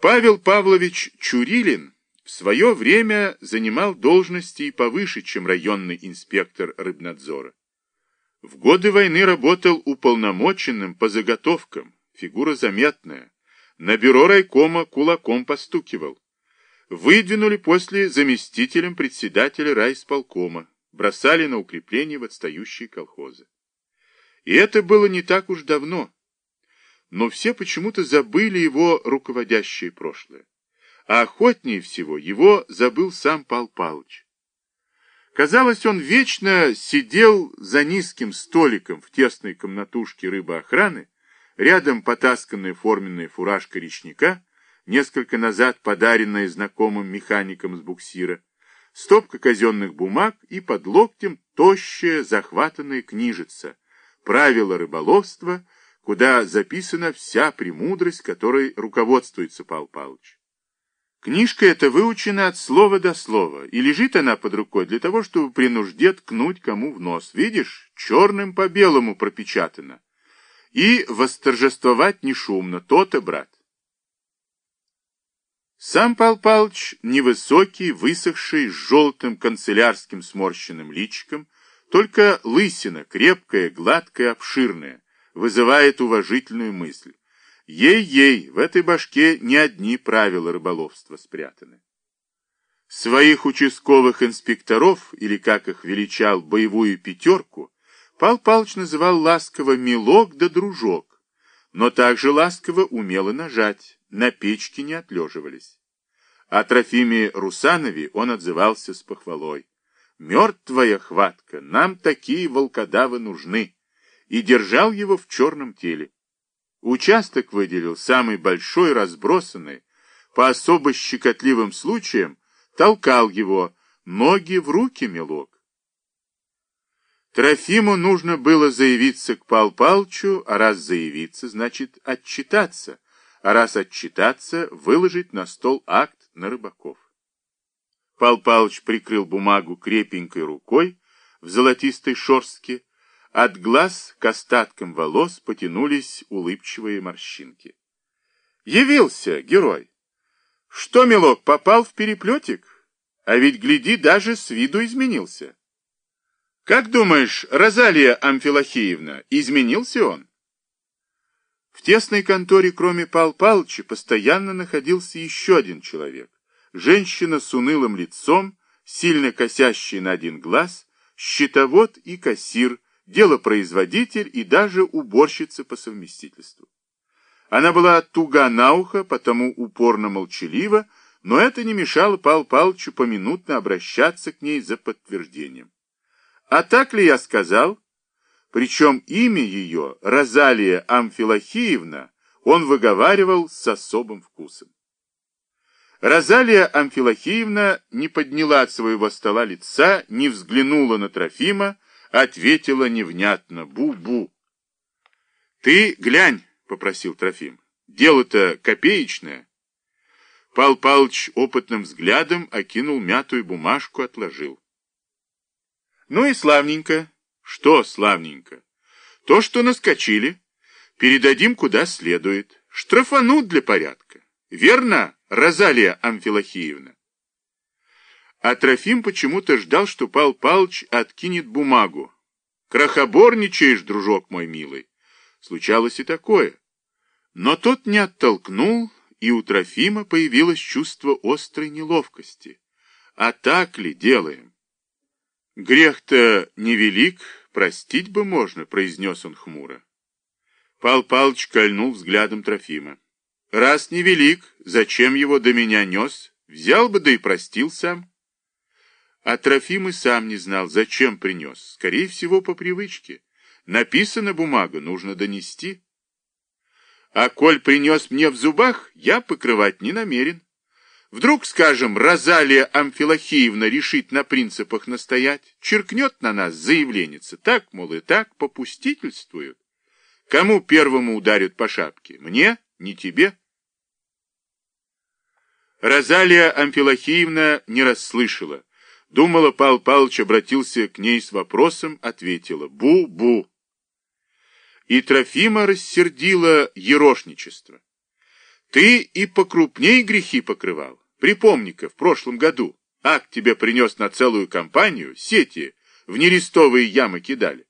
Павел Павлович Чурилин в свое время занимал должности и повыше, чем районный инспектор рыбнадзора. В годы войны работал уполномоченным по заготовкам, фигура заметная. На бюро райкома кулаком постукивал. Выдвинули после заместителем председателя райисполкома, бросали на укрепление в отстающие колхозы. И это было не так уж давно. Но все почему-то забыли его руководящее прошлое. А охотнее всего его забыл сам Пал Палыч. Казалось, он вечно сидел за низким столиком в тесной комнатушке рыбоохраны, рядом потасканная форменная фуражка речника, несколько назад подаренная знакомым механиком с буксира, стопка казенных бумаг и под локтем тощая захватанная книжица «Правила рыболовства», куда записана вся премудрость, которой руководствуется Пал Палыч. Книжка эта выучена от слова до слова, и лежит она под рукой для того, чтобы при нужде ткнуть кому в нос. Видишь, черным по белому пропечатано. И восторжествовать не шумно, то-то, брат. Сам Пал Палыч, невысокий, высохший, с желтым канцелярским сморщенным личиком, только лысина, крепкая, гладкая, обширная, вызывает уважительную мысль. Ей-ей, в этой башке не одни правила рыболовства спрятаны. Своих участковых инспекторов, или как их величал, боевую пятерку, Пал Палыч называл ласково «милок» да «дружок», но также ласково умело нажать, на печке не отлеживались. О Трофиме Русанове он отзывался с похвалой. «Мертвая хватка, нам такие волкодавы нужны», и держал его в черном теле. Участок выделил самый большой, разбросанный, по особо щекотливым случаям толкал его, ноги в руки, мелок. Трофиму нужно было заявиться к Пал Палчу, а раз заявиться, значит отчитаться, а раз отчитаться, выложить на стол акт на рыбаков. Пал Палыч прикрыл бумагу крепенькой рукой в золотистой шорстке, от глаз к остаткам волос потянулись улыбчивые морщинки. Явился герой. Что, милок, попал в переплетик? А ведь, гляди, даже с виду изменился. Как думаешь, Розалия Амфилохиевна, изменился он? В тесной конторе, кроме Пал Палыча, постоянно находился еще один человек. Женщина с унылым лицом, сильно косящая на один глаз, щитовод и кассир, делопроизводитель и даже уборщица по совместительству. Она была туга на ухо, потому упорно молчалива, но это не мешало Пал Палычу поминутно обращаться к ней за подтверждением. А так ли я сказал? Причем имя ее, Розалия Амфилохиевна, он выговаривал с особым вкусом. Розалия Амфилохиевна не подняла от своего стола лица, не взглянула на Трофима, ответила невнятно «бу-бу». «Ты глянь», — попросил Трофим, — «дело-то копеечное». Пал Палыч опытным взглядом окинул мятую бумажку, отложил. «Ну и славненько». «Что славненько?» «То, что наскочили. Передадим куда следует. Штрафанут для порядка. Верно, Розалия Амфилохиевна?» А Трофим почему-то ждал, что Пал Палыч откинет бумагу. «Крохоборничаешь, дружок мой милый!» Случалось и такое. Но тот не оттолкнул, и у Трофима появилось чувство острой неловкости. А так ли делаем? Грех-то невелик, простить бы можно, произнес он хмуро. Пал Палыч кольнул взглядом Трофима. Раз невелик, зачем его до меня нес? Взял бы, да и простил сам. А Трофим и сам не знал, зачем принес. Скорее всего, по привычке. Написана бумага, нужно донести. А коль принес мне в зубах, я покрывать не намерен. Вдруг, скажем, Розалия Амфилохиевна решит на принципах настоять, черкнет на нас заявленница, так, мол, и так, попустительствуют. Кому первому ударят по шапке? Мне? Не тебе? Розалия Амфилохиевна не расслышала. Думала, Пал Палыч обратился к ней с вопросом, ответила «Бу-бу». И Трофима рассердила ерошничество. Ты и покрупней грехи покрывал. Припомни-ка, в прошлом году акт тебе принес на целую компанию, сети в нерестовые ямы кидали.